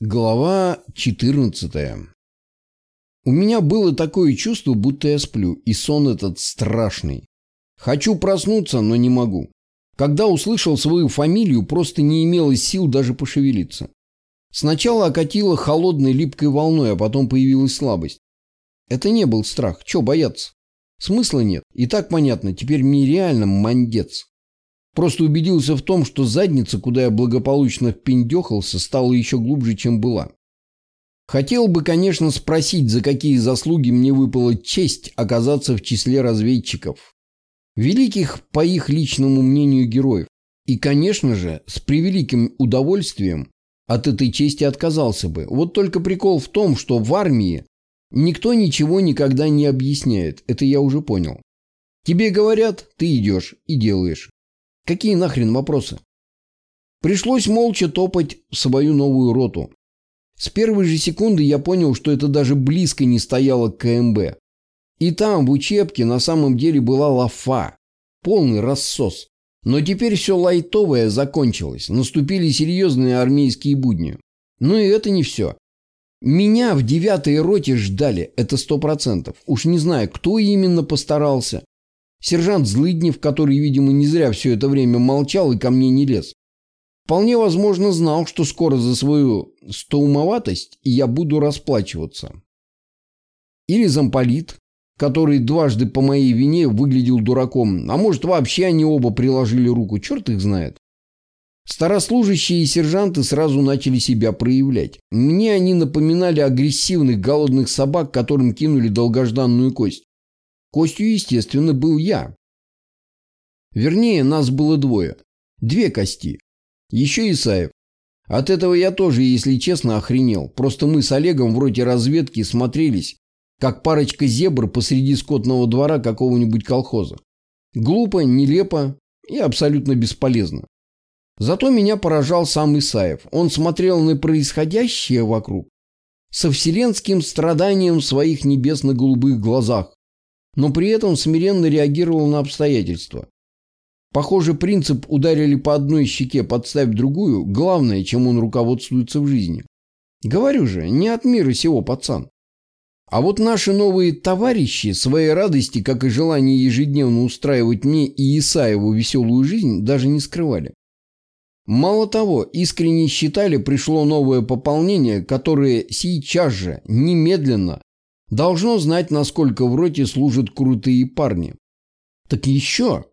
Глава 14 У меня было такое чувство, будто я сплю, и сон этот страшный. Хочу проснуться, но не могу. Когда услышал свою фамилию, просто не имелось сил даже пошевелиться. Сначала окатило холодной липкой волной, а потом появилась слабость. Это не был страх. Че бояться? Смысла нет. И так понятно, теперь мне реально мандец. Просто убедился в том, что задница, куда я благополучно впендехался, стала еще глубже, чем была. Хотел бы, конечно, спросить, за какие заслуги мне выпала честь оказаться в числе разведчиков. Великих, по их личному мнению, героев. И, конечно же, с превеликим удовольствием от этой чести отказался бы. Вот только прикол в том, что в армии никто ничего никогда не объясняет. Это я уже понял. Тебе говорят, ты идешь и делаешь. Какие нахрен вопросы? Пришлось молча топать в свою новую роту. С первой же секунды я понял, что это даже близко не стояло к КМБ. И там, в учебке, на самом деле была лафа. Полный рассос. Но теперь все лайтовое закончилось. Наступили серьезные армейские будни. Но и это не все. Меня в девятой роте ждали, это сто процентов. Уж не знаю, кто именно постарался. Сержант Злыднев, который, видимо, не зря все это время молчал и ко мне не лез. Вполне возможно знал, что скоро за свою стоумоватость я буду расплачиваться. Или замполит, который дважды по моей вине выглядел дураком, а может вообще они оба приложили руку, черт их знает. Старослужащие и сержанты сразу начали себя проявлять. Мне они напоминали агрессивных голодных собак, которым кинули долгожданную кость. Костью, естественно, был я. Вернее, нас было двое. Две кости. Еще Исаев. От этого я тоже, если честно, охренел. Просто мы с Олегом в роте разведки смотрелись, как парочка зебр посреди скотного двора какого-нибудь колхоза. Глупо, нелепо и абсолютно бесполезно. Зато меня поражал сам Исаев. Он смотрел на происходящее вокруг со вселенским страданием в своих небесно-голубых глазах, но при этом смиренно реагировал на обстоятельства. Похоже, принцип «ударили по одной щеке, подставь другую» – главное, чем он руководствуется в жизни. Говорю же, не от мира сего, пацан. А вот наши новые товарищи своей радости, как и желание ежедневно устраивать мне и Исаеву веселую жизнь, даже не скрывали. Мало того, искренне считали, пришло новое пополнение, которое сейчас же, немедленно, Должно знать, насколько в роте служат крутые парни. Так еще,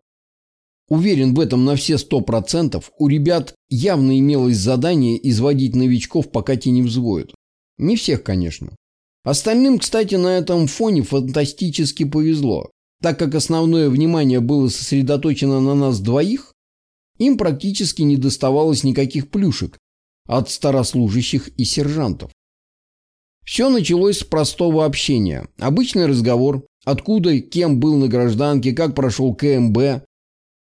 уверен в этом на все сто процентов, у ребят явно имелось задание изводить новичков, пока те не взвоют. Не всех, конечно. Остальным, кстати, на этом фоне фантастически повезло. Так как основное внимание было сосредоточено на нас двоих, им практически не доставалось никаких плюшек от старослужащих и сержантов. Все началось с простого общения. Обычный разговор, откуда, кем был на гражданке, как прошел КМБ,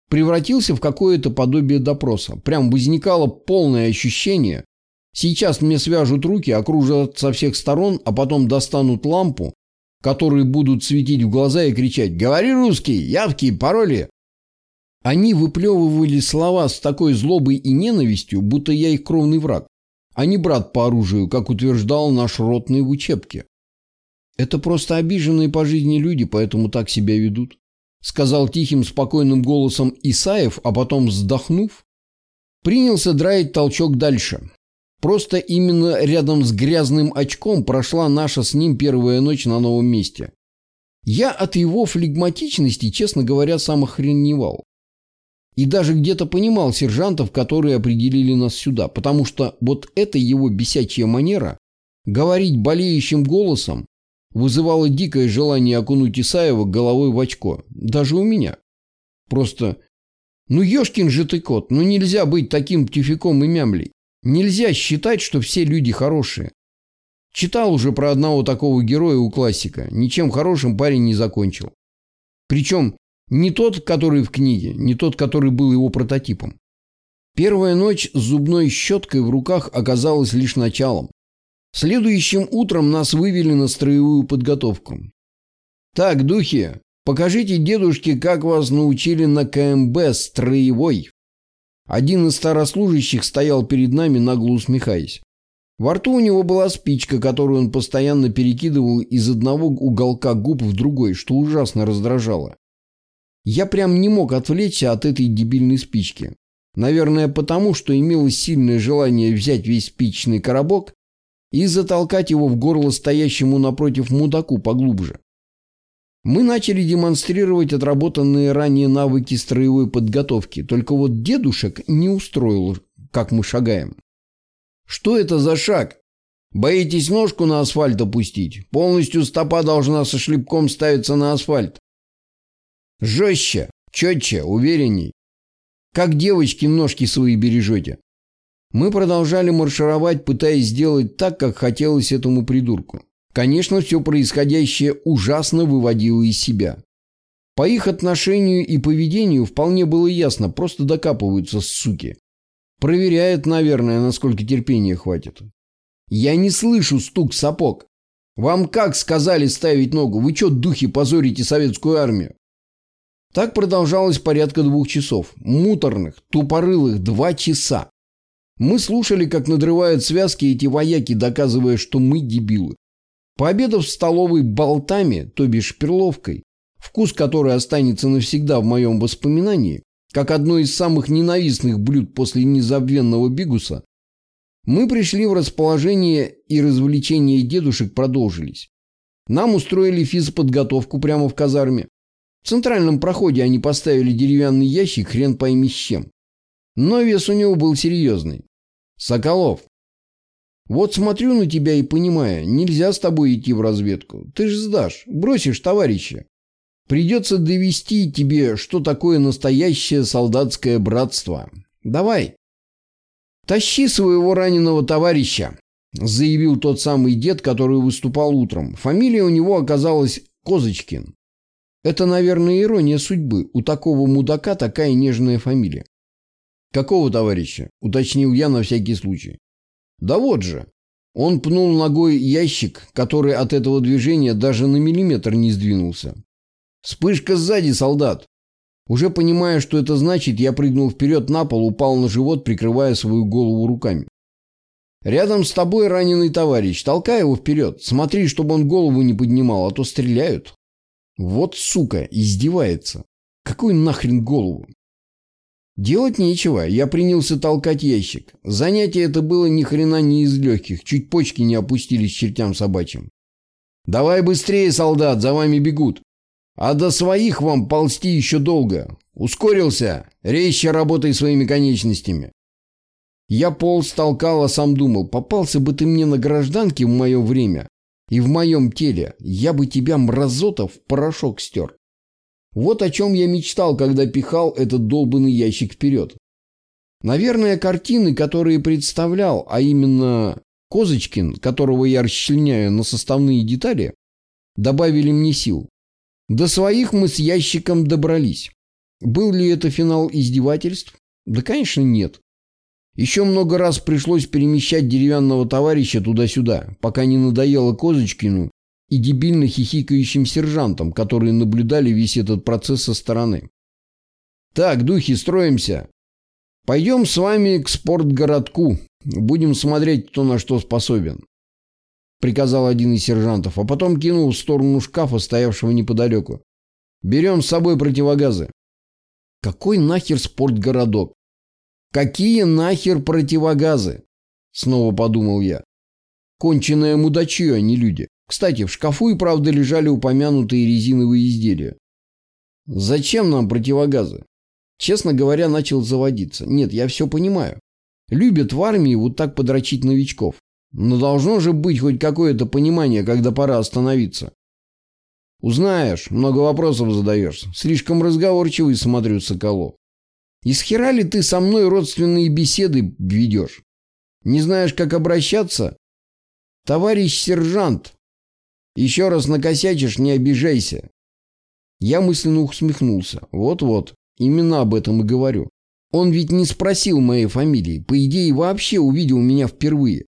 превратился в какое-то подобие допроса. Прям возникало полное ощущение. Сейчас мне свяжут руки, окружат со всех сторон, а потом достанут лампу, которые будут светить в глаза и кричать «Говори русский! Явки! Пароли!» Они выплевывали слова с такой злобой и ненавистью, будто я их кровный враг а не брат по оружию, как утверждал наш ротный в учебке. Это просто обиженные по жизни люди, поэтому так себя ведут. Сказал тихим, спокойным голосом Исаев, а потом, вздохнув, принялся драить толчок дальше. Просто именно рядом с грязным очком прошла наша с ним первая ночь на новом месте. Я от его флегматичности, честно говоря, сам охреневал. И даже где-то понимал сержантов, которые определили нас сюда, потому что вот эта его бесячая манера говорить болеющим голосом вызывала дикое желание окунуть Исаева головой в очко. Даже у меня. Просто, ну ешкин же ты кот, ну нельзя быть таким тюфяком и мямлей. Нельзя считать, что все люди хорошие. Читал уже про одного такого героя у классика. Ничем хорошим парень не закончил. Причем не тот, который в книге, не тот, который был его прототипом. Первая ночь с зубной щеткой в руках оказалась лишь началом. Следующим утром нас вывели на строевую подготовку. «Так, духи, покажите дедушке, как вас научили на КМБ строевой». Один из старослужащих стоял перед нами, нагло усмехаясь. Во рту у него была спичка, которую он постоянно перекидывал из одного уголка губ в другой, что ужасно раздражало. Я прям не мог отвлечься от этой дебильной спички. Наверное, потому, что имелось сильное желание взять весь спичный коробок и затолкать его в горло стоящему напротив мудаку поглубже. Мы начали демонстрировать отработанные ранее навыки строевой подготовки, только вот дедушек не устроил, как мы шагаем. Что это за шаг? Боитесь ножку на асфальт опустить? Полностью стопа должна со шлепком ставиться на асфальт. Жестче, четче, уверенней. Как девочки ножки свои бережете. Мы продолжали маршировать, пытаясь сделать так, как хотелось этому придурку. Конечно, все происходящее ужасно выводило из себя. По их отношению и поведению вполне было ясно, просто докапываются суки. Проверяют, наверное, насколько терпения хватит. Я не слышу стук сапог. Вам как сказали ставить ногу? Вы что, духи, позорите советскую армию? Так продолжалось порядка двух часов. Муторных, тупорылых два часа. Мы слушали, как надрывают связки эти вояки, доказывая, что мы дебилы. Пообедав в столовой болтами, то бишь перловкой, вкус которой останется навсегда в моем воспоминании, как одно из самых ненавистных блюд после незабвенного бигуса, мы пришли в расположение и развлечения дедушек продолжились. Нам устроили физподготовку прямо в казарме. В центральном проходе они поставили деревянный ящик, хрен пойми с чем. Но вес у него был серьезный. «Соколов, вот смотрю на тебя и понимаю, нельзя с тобой идти в разведку. Ты же сдашь, бросишь товарища. Придется довести тебе, что такое настоящее солдатское братство. Давай. Тащи своего раненого товарища, заявил тот самый дед, который выступал утром. Фамилия у него оказалась Козочкин. Это, наверное, ирония судьбы. У такого мудака такая нежная фамилия. «Какого товарища?» – уточнил я на всякий случай. «Да вот же». Он пнул ногой ящик, который от этого движения даже на миллиметр не сдвинулся. «Вспышка сзади, солдат!» Уже понимая, что это значит, я прыгнул вперед на пол, упал на живот, прикрывая свою голову руками. «Рядом с тобой раненый товарищ. Толкай его вперед. Смотри, чтобы он голову не поднимал, а то стреляют». Вот сука, издевается. Какой нахрен голову? Делать нечего, я принялся толкать ящик. Занятие это было ни хрена не из легких, чуть почки не опустились чертям собачьим. «Давай быстрее, солдат, за вами бегут. А до своих вам ползти еще долго. Ускорился, резче работай своими конечностями». Я полз, толкал, а сам думал, попался бы ты мне на гражданке в мое время и в моем теле, я бы тебя, мразота, в порошок стер. Вот о чем я мечтал, когда пихал этот долбанный ящик вперед. Наверное, картины, которые представлял, а именно Козочкин, которого я расчленяю на составные детали, добавили мне сил. До своих мы с ящиком добрались. Был ли это финал издевательств? Да, конечно, нет. Еще много раз пришлось перемещать деревянного товарища туда-сюда, пока не надоело Козочкину и дебильно хихикающим сержантам, которые наблюдали весь этот процесс со стороны. «Так, духи, строимся. Пойдем с вами к спортгородку. Будем смотреть, кто на что способен», — приказал один из сержантов, а потом кинул в сторону шкафа, стоявшего неподалеку. «Берем с собой противогазы». «Какой нахер спортгородок? Какие нахер противогазы?» Снова подумал я. Конченое мудачье, а не люди. Кстати, в шкафу и правда лежали упомянутые резиновые изделия. Зачем нам противогазы? Честно говоря, начал заводиться. Нет, я все понимаю. Любят в армии вот так подрочить новичков. Но должно же быть хоть какое-то понимание, когда пора остановиться. Узнаешь, много вопросов задаешь. Слишком разговорчивый, смотрю, Соколов. Из хера ли ты со мной родственные беседы ведешь? Не знаешь, как обращаться? Товарищ сержант, еще раз накосячишь, не обижайся. Я мысленно усмехнулся. Вот-вот, именно об этом и говорю. Он ведь не спросил моей фамилии. По идее, вообще увидел меня впервые.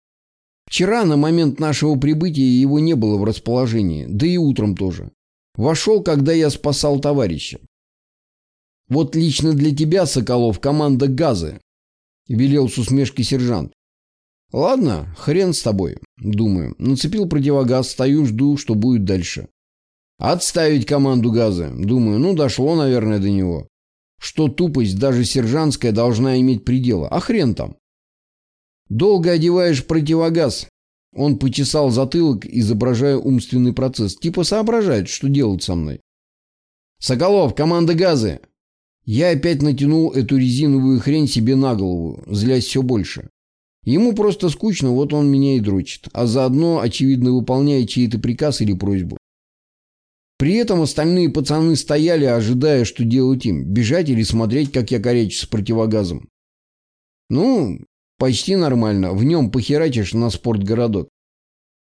Вчера, на момент нашего прибытия, его не было в расположении. Да и утром тоже. Вошел, когда я спасал товарища. Вот лично для тебя, Соколов, команда «Газы», — велел с усмешкой сержант. Ладно, хрен с тобой, думаю. Нацепил противогаз, стою, жду, что будет дальше. Отставить команду газа. Думаю, ну дошло, наверное, до него. Что тупость, даже сержантская, должна иметь пределы. А хрен там. Долго одеваешь противогаз. Он почесал затылок, изображая умственный процесс. Типа соображает, что делать со мной. Соколов, команда газы. Я опять натянул эту резиновую хрень себе на голову, злясь все больше. Ему просто скучно, вот он меня и дрочит, а заодно, очевидно, выполняет чей-то приказ или просьбу. При этом остальные пацаны стояли, ожидая, что делать им, бежать или смотреть, как я корячусь с противогазом. Ну, почти нормально, в нем похерачишь на спортгородок.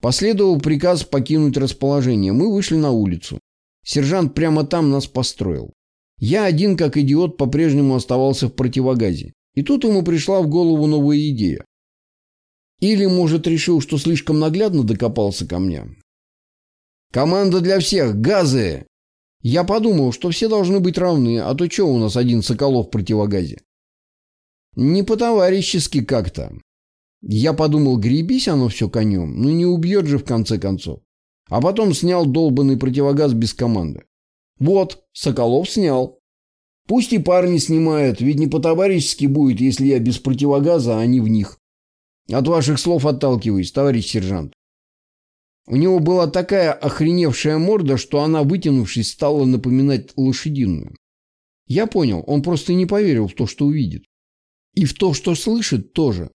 Последовал приказ покинуть расположение, мы вышли на улицу. Сержант прямо там нас построил. Я один, как идиот, по-прежнему оставался в противогазе. И тут ему пришла в голову новая идея. Или, может, решил, что слишком наглядно докопался ко мне. «Команда для всех! Газы!» Я подумал, что все должны быть равны, а то что у нас один Соколов в противогазе? Не по-товарищески как-то. Я подумал, гребись оно все конем, ну не убьет же в конце концов. А потом снял долбанный противогаз без команды. Вот, Соколов снял. Пусть и парни снимают, ведь не по-товарищески будет, если я без противогаза, а они в них. От ваших слов отталкиваюсь, товарищ сержант. У него была такая охреневшая морда, что она, вытянувшись, стала напоминать лошадиную. Я понял, он просто не поверил в то, что увидит. И в то, что слышит, тоже.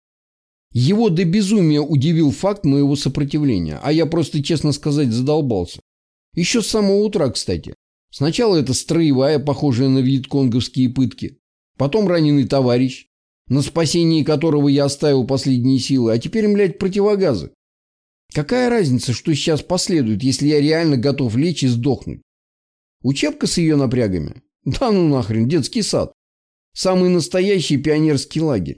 Его до безумия удивил факт моего сопротивления, а я просто, честно сказать, задолбался. Еще с самого утра, кстати. Сначала это строевая, похожая на вьетконговские пытки. Потом раненый товарищ, на спасении которого я оставил последние силы, а теперь, блядь, противогазы. Какая разница, что сейчас последует, если я реально готов лечь и сдохнуть? Учебка с ее напрягами? Да ну нахрен, детский сад. Самый настоящий пионерский лагерь.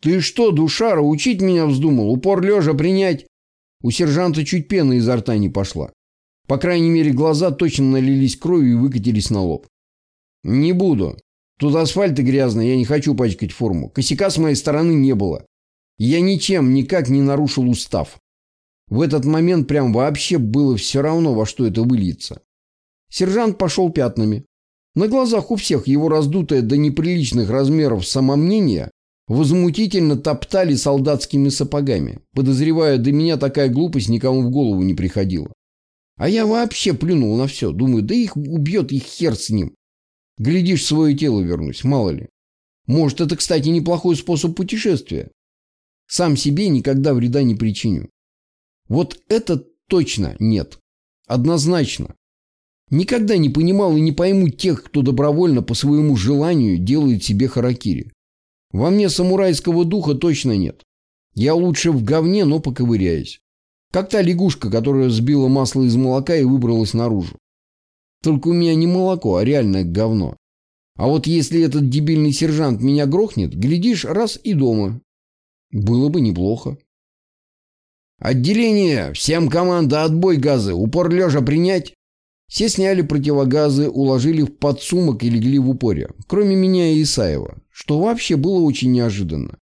Ты что, душара, учить меня вздумал? Упор лежа принять? У сержанта чуть пена изо рта не пошла. По крайней мере, глаза точно налились кровью и выкатились на лоб. Не буду. Тут асфальт и грязный, я не хочу пачкать форму. Косяка с моей стороны не было. Я ничем никак не нарушил устав. В этот момент прям вообще было все равно, во что это выльется. Сержант пошел пятнами. На глазах у всех его раздутое до неприличных размеров самомнение возмутительно топтали солдатскими сапогами. Подозревая, до меня такая глупость никому в голову не приходила. А я вообще плюнул на все. Думаю, да их убьет их хер с ним. Глядишь, свое тело вернусь, мало ли. Может, это, кстати, неплохой способ путешествия. Сам себе никогда вреда не причиню. Вот это точно нет. Однозначно. Никогда не понимал и не пойму тех, кто добровольно по своему желанию делает себе харакири. Во мне самурайского духа точно нет. Я лучше в говне, но поковыряюсь. Как та лягушка, которая сбила масло из молока и выбралась наружу. Только у меня не молоко, а реальное говно. А вот если этот дебильный сержант меня грохнет, глядишь, раз и дома. Было бы неплохо. «Отделение! Всем команда отбой газы! Упор лежа принять!» Все сняли противогазы, уложили в подсумок и легли в упоре. Кроме меня и Исаева. Что вообще было очень неожиданно.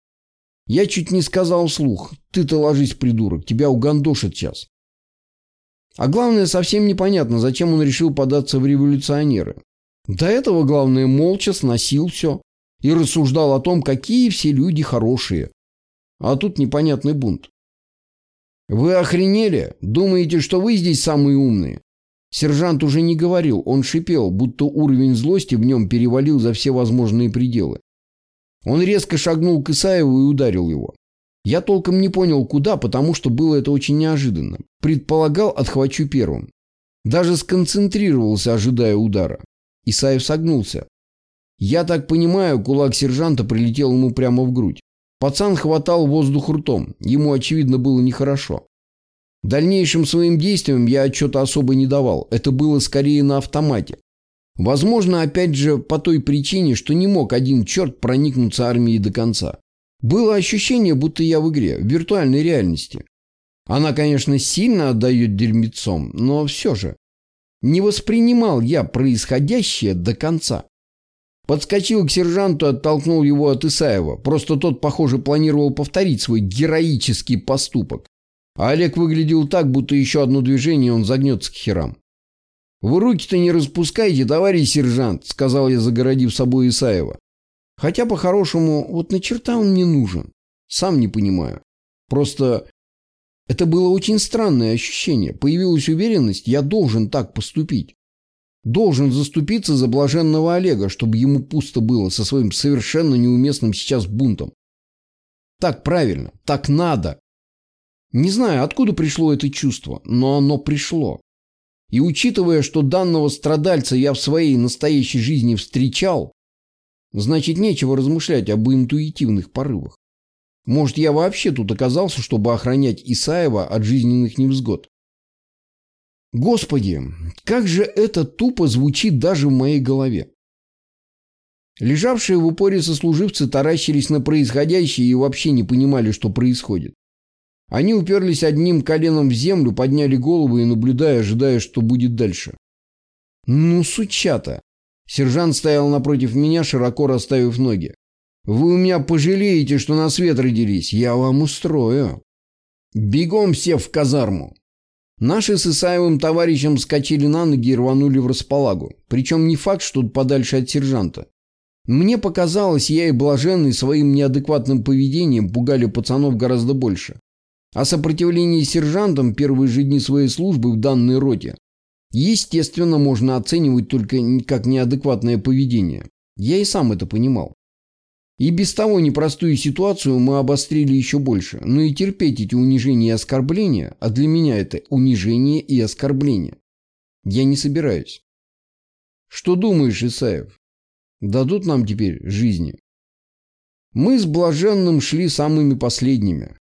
Я чуть не сказал вслух. Ты-то ложись, придурок, тебя угандошит сейчас. А главное, совсем непонятно, зачем он решил податься в революционеры. До этого, главное, молча сносил все и рассуждал о том, какие все люди хорошие. А тут непонятный бунт. «Вы охренели? Думаете, что вы здесь самые умные?» Сержант уже не говорил, он шипел, будто уровень злости в нем перевалил за все возможные пределы. Он резко шагнул к Исаеву и ударил его. Я толком не понял, куда, потому что было это очень неожиданно. Предполагал, отхвачу первым. Даже сконцентрировался, ожидая удара. Исаев согнулся. Я так понимаю, кулак сержанта прилетел ему прямо в грудь. Пацан хватал воздух ртом. Ему, очевидно, было нехорошо. Дальнейшим своим действиям я отчета особо не давал. Это было скорее на автомате. Возможно, опять же, по той причине, что не мог один черт проникнуться армией до конца. Было ощущение, будто я в игре, в виртуальной реальности. Она, конечно, сильно отдает дерьмецом, но все же. Не воспринимал я происходящее до конца. Подскочил к сержанту оттолкнул его от Исаева. Просто тот, похоже, планировал повторить свой героический поступок. А Олег выглядел так, будто еще одно движение, он загнется к херам. «Вы руки-то не распускайте, товарищ сержант», — сказал я, загородив собой Исаева. Хотя, по-хорошему, вот на черта он мне нужен. Сам не понимаю. Просто это было очень странное ощущение. Появилась уверенность, я должен так поступить. Должен заступиться за блаженного Олега, чтобы ему пусто было со своим совершенно неуместным сейчас бунтом. Так правильно, так надо. Не знаю, откуда пришло это чувство, но оно пришло. И учитывая, что данного страдальца я в своей настоящей жизни встречал, Значит, нечего размышлять об интуитивных порывах. Может, я вообще тут оказался, чтобы охранять Исаева от жизненных невзгод? Господи, как же это тупо звучит даже в моей голове. Лежавшие в упоре сослуживцы таращились на происходящее и вообще не понимали, что происходит. Они уперлись одним коленом в землю, подняли голову и наблюдая, ожидая, что будет дальше. Ну, сучата. Сержант стоял напротив меня, широко расставив ноги. «Вы у меня пожалеете, что на свет родились. Я вам устрою». «Бегом все в казарму». Наши с Исаевым товарищем скачали на ноги и рванули в располагу. Причем не факт, что подальше от сержанта. Мне показалось, я и блаженный своим неадекватным поведением пугали пацанов гораздо больше. А сопротивление сержантам первые же дни своей службы в данной роте Естественно, можно оценивать только как неадекватное поведение. Я и сам это понимал. И без того непростую ситуацию мы обострили еще больше. Но и терпеть эти унижения и оскорбления, а для меня это унижение и оскорбление, я не собираюсь. Что думаешь, Исаев? Дадут нам теперь жизни? Мы с Блаженным шли самыми последними.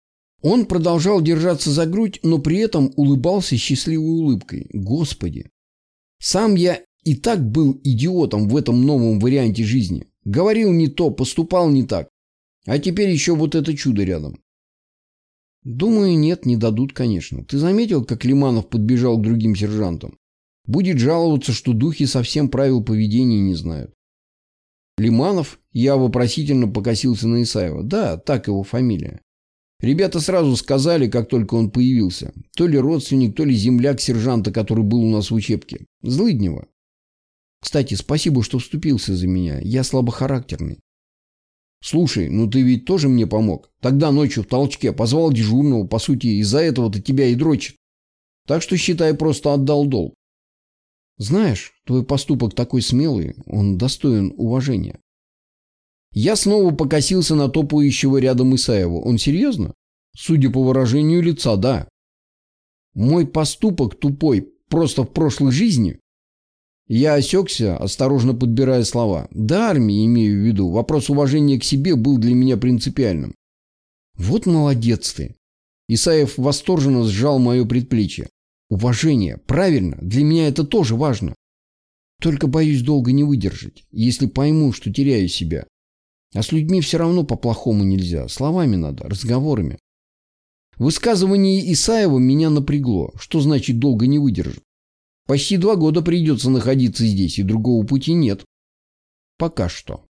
Он продолжал держаться за грудь, но при этом улыбался счастливой улыбкой. Господи! Сам я и так был идиотом в этом новом варианте жизни. Говорил не то, поступал не так. А теперь еще вот это чудо рядом. Думаю, нет, не дадут, конечно. Ты заметил, как Лиманов подбежал к другим сержантам? Будет жаловаться, что духи совсем правил поведения не знают. Лиманов? Я вопросительно покосился на Исаева. Да, так его фамилия. Ребята сразу сказали, как только он появился. То ли родственник, то ли земляк сержанта, который был у нас в учебке. Злыднева. Кстати, спасибо, что вступился за меня. Я слабохарактерный. Слушай, ну ты ведь тоже мне помог. Тогда ночью в толчке позвал дежурного. По сути, из-за этого-то тебя и дрочит. Так что, считай, просто отдал долг. Знаешь, твой поступок такой смелый, он достоин уважения. Я снова покосился на топающего рядом Исаева. Он серьезно? Судя по выражению лица, да. Мой поступок тупой просто в прошлой жизни? Я осекся, осторожно подбирая слова. Да, армии имею в виду. Вопрос уважения к себе был для меня принципиальным. Вот молодец ты. Исаев восторженно сжал мое предплечье. Уважение. Правильно. Для меня это тоже важно. Только боюсь долго не выдержать, если пойму, что теряю себя. А с людьми все равно по-плохому нельзя. Словами надо, разговорами. Высказывание Исаева меня напрягло. Что значит долго не выдержит? Почти два года придется находиться здесь, и другого пути нет. Пока что.